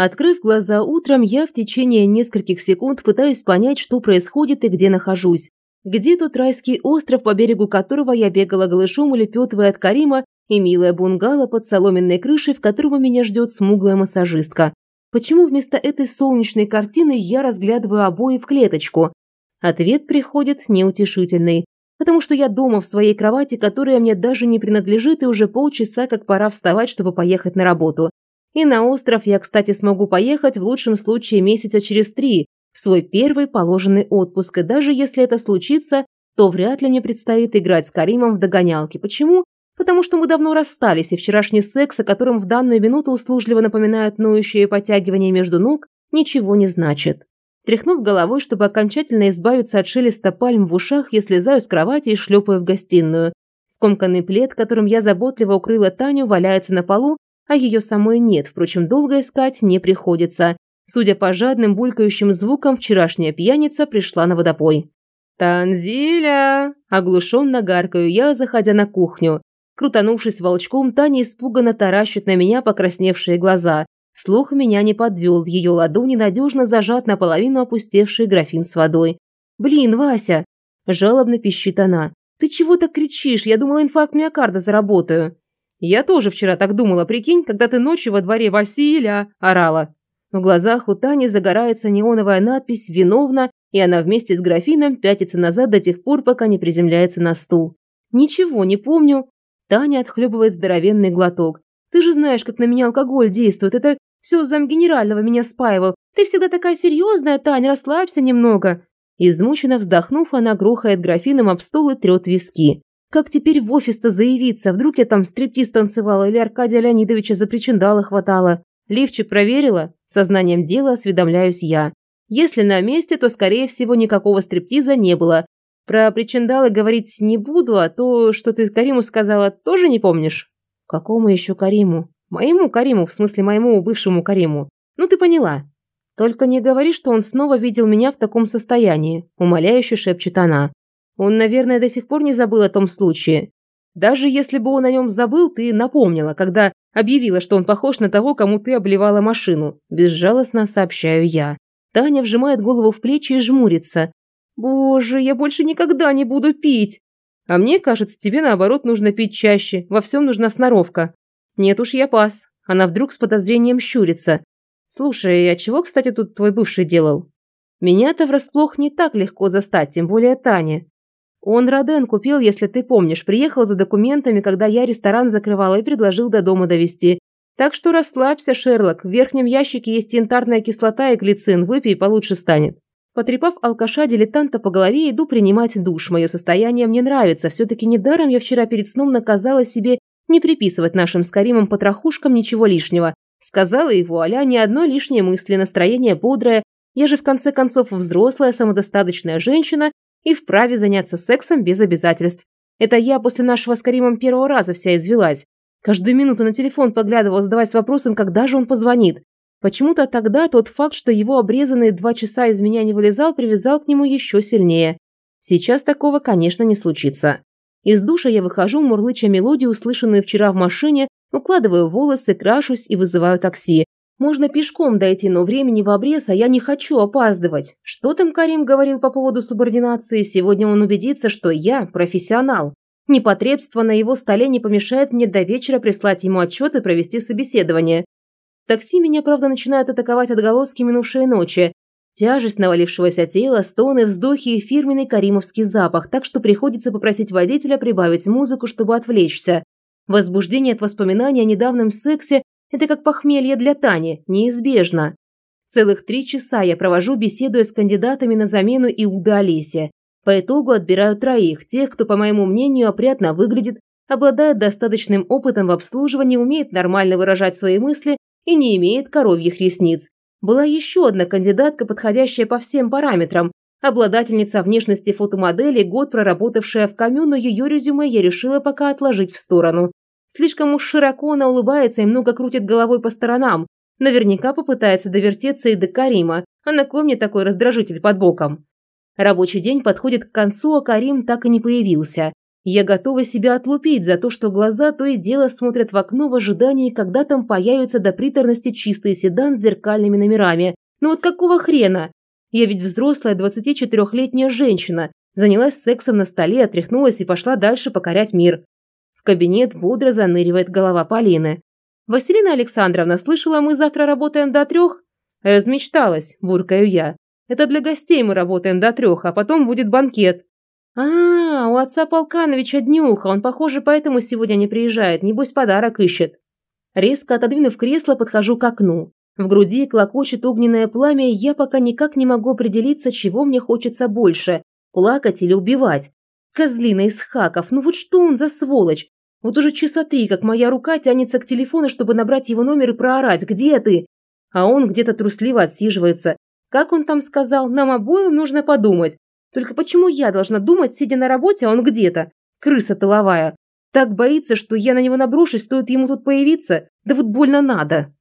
Открыв глаза утром, я в течение нескольких секунд пытаюсь понять, что происходит и где нахожусь. Где тот райский остров, по берегу которого я бегала голышом, улепетывая от Карима, и милая бунгало под соломенной крышей, в котором меня ждет смуглая массажистка. Почему вместо этой солнечной картины я разглядываю обои в клеточку? Ответ приходит неутешительный. Потому что я дома в своей кровати, которая мне даже не принадлежит, и уже полчаса как пора вставать, чтобы поехать на работу. И на остров я, кстати, смогу поехать в лучшем случае месяца через три, в свой первый положенный отпуск. И даже если это случится, то вряд ли мне предстоит играть с Каримом в догонялки. Почему? Потому что мы давно расстались, и вчерашний секс, о котором в данную минуту услужливо напоминают ноющие потягивания между ног, ничего не значит. Тряхнув головой, чтобы окончательно избавиться от шелеста пальм в ушах, я слезаю с кровати и шлепаю в гостиную. Скомканный плед, которым я заботливо укрыла Таню, валяется на полу, а ее самой нет, впрочем, долго искать не приходится. Судя по жадным булькающим звукам, вчерашняя пьяница пришла на водопой. «Танзиля!» – оглушенно гаркаю я, заходя на кухню. Крутанувшись волчком, Таня испуганно таращит на меня покрасневшие глаза. Слух меня не подвел, в ее ладони надежно зажат наполовину опустевший графин с водой. «Блин, Вася!» – жалобно пищит она. «Ты чего так кричишь? Я думала, инфаркт миокарда заработаю». Я тоже вчера так думала, прикинь, когда ты ночью во дворе Василя орала. В глазах у Тани загорается неоновая надпись «Виновна», и она вместе с графином пятится назад до тех пор, пока не приземляется на стул. «Ничего не помню». Таня отхлебывает здоровенный глоток. «Ты же знаешь, как на меня алкоголь действует. Это все замгенерального меня спаивал. Ты всегда такая серьезная, Таня, расслабься немного». Измученно вздохнув, она грохает графином об стол и трет виски. Как теперь в офис-то заявиться? Вдруг я там стриптиз танцевала или Аркадия Леонидовича за причиндала хватало? Лифчик проверила? Сознанием дела осведомляюсь я. Если на месте, то, скорее всего, никакого стриптиза не было. Про причиндалы говорить не буду, а то, что ты Кариму сказала, тоже не помнишь? Какому еще Кариму? Моему Кариму, в смысле моему бывшему Кариму. Ну ты поняла. Только не говори, что он снова видел меня в таком состоянии, умоляюще шепчет она. Он, наверное, до сих пор не забыл о том случае. Даже если бы он о нем забыл, ты напомнила, когда объявила, что он похож на того, кому ты обливала машину. Безжалостно сообщаю я. Таня вжимает голову в плечи и жмурится. «Боже, я больше никогда не буду пить!» «А мне кажется, тебе, наоборот, нужно пить чаще. Во всем нужна сноровка». «Нет уж, я пас». Она вдруг с подозрением щурится. «Слушай, а чего, кстати, тут твой бывший делал?» «Меня-то врасплох не так легко застать, тем более Таня. Он Роден купил, если ты помнишь, приехал за документами, когда я ресторан закрывала и предложил до дома довести. Так что расслабься, Шерлок, в верхнем ящике есть янтарная кислота и глицин, выпей, получше станет. Потрепав алкаша-дилетанта по голове, иду принимать душ. Мое состояние мне нравится. Все-таки недаром я вчера перед сном наказала себе не приписывать нашим с Каримом потрохушкам ничего лишнего. Сказала его, аля, ни одной лишней мысли, настроение бодрое. Я же в конце концов взрослая, самодостаточная женщина и вправе заняться сексом без обязательств. Это я после нашего с Каримом первого раза вся извелась. Каждую минуту на телефон поглядывала, задаваясь вопросом, когда же он позвонит. Почему-то тогда тот факт, что его обрезанные два часа из меня не вылезал, привязал к нему еще сильнее. Сейчас такого, конечно, не случится. Из душа я выхожу, мурлыча мелодию, услышанную вчера в машине, укладываю волосы, крашусь и вызываю такси. Можно пешком дойти, но времени в обрез, а я не хочу опаздывать. Что там Карим говорил по поводу субординации? Сегодня он убедится, что я профессионал. Непотребство на его столе не помешает мне до вечера прислать ему отчет и провести собеседование. такси меня, правда, начинают атаковать отголоски минувшей ночи. Тяжесть навалившегося тела, стоны, вздохи и фирменный каримовский запах, так что приходится попросить водителя прибавить музыку, чтобы отвлечься. Возбуждение от воспоминаний о недавнем сексе это как похмелье для Тани, неизбежно. Целых три часа я провожу, беседуя с кандидатами на замену Иуда Олесе. По итогу отбираю троих, тех, кто, по моему мнению, опрятно выглядит, обладает достаточным опытом в обслуживании, умеет нормально выражать свои мысли и не имеет коровьих ресниц. Была еще одна кандидатка, подходящая по всем параметрам, обладательница внешности фотомодели, год проработавшая в камю, но ее резюме я решила пока отложить в сторону. Слишком уж широко она улыбается и много крутит головой по сторонам. Наверняка попытается довертеться и до Карима. А на кой мне такой раздражитель под боком? Рабочий день подходит к концу, а Карим так и не появился. Я готова себя отлупить за то, что глаза то и дело смотрят в окно в ожидании, когда там появится до приторности чистый седан с зеркальными номерами. Ну вот какого хрена? Я ведь взрослая 24-летняя женщина. Занялась сексом на столе, отряхнулась и пошла дальше покорять мир. В кабинет бодро заныривает голова Полины. «Василина Александровна, слышала, мы завтра работаем до трех?» «Размечталась», – буркаю я. «Это для гостей мы работаем до трех, а потом будет банкет». «А, у отца Полкановича днюха, он, похоже, поэтому сегодня не приезжает, небось подарок ищет». Резко отодвинув кресло, подхожу к окну. В груди клокочет огненное пламя, и я пока никак не могу определиться, чего мне хочется больше – плакать или убивать. Козлина из хаков, ну вот что он за сволочь? Вот уже часа три, как моя рука тянется к телефону, чтобы набрать его номер и проорать «Где ты?». А он где-то трусливо отсиживается. Как он там сказал, нам обоим нужно подумать. Только почему я должна думать, сидя на работе, а он где-то? Крыса тыловая. Так боится, что я на него наброшусь, стоит ему тут появиться. Да вот больно надо.